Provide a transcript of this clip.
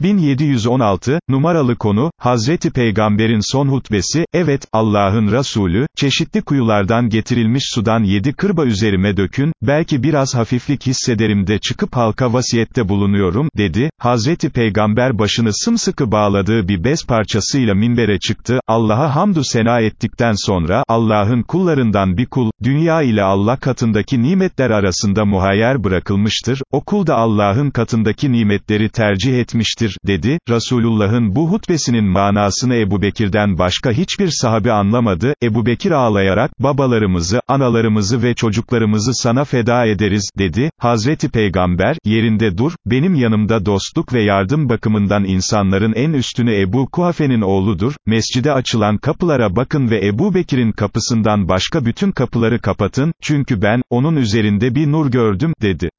1716, numaralı konu, Hazreti Peygamber'in son hutbesi, evet, Allah'ın Resulü, çeşitli kuyulardan getirilmiş sudan yedi kırba üzerime dökün, belki biraz hafiflik hissederim de çıkıp halka vasiyette bulunuyorum, dedi, Hazreti Peygamber başını sımsıkı bağladığı bir bez parçasıyla minbere çıktı, Allah'a hamdü sena ettikten sonra, Allah'ın kullarından bir kul, dünya ile Allah katındaki nimetler arasında muhayyer bırakılmıştır, o kul da Allah'ın katındaki nimetleri tercih etmiştir, dedi, Resulullah'ın bu hutbesinin manasını Ebu Bekir'den başka hiçbir sahabi anlamadı, Ebu Bekir ağlayarak, babalarımızı, analarımızı ve çocuklarımızı sana feda ederiz, dedi, Hazreti Peygamber, yerinde dur, benim yanımda dostluk ve yardım bakımından insanların en üstünü Ebu Kuhafe'nin oğludur, mescide açılan kapılara bakın ve Ebu Bekir'in kapısından başka bütün kapıları kapatın, çünkü ben, onun üzerinde bir nur gördüm, dedi.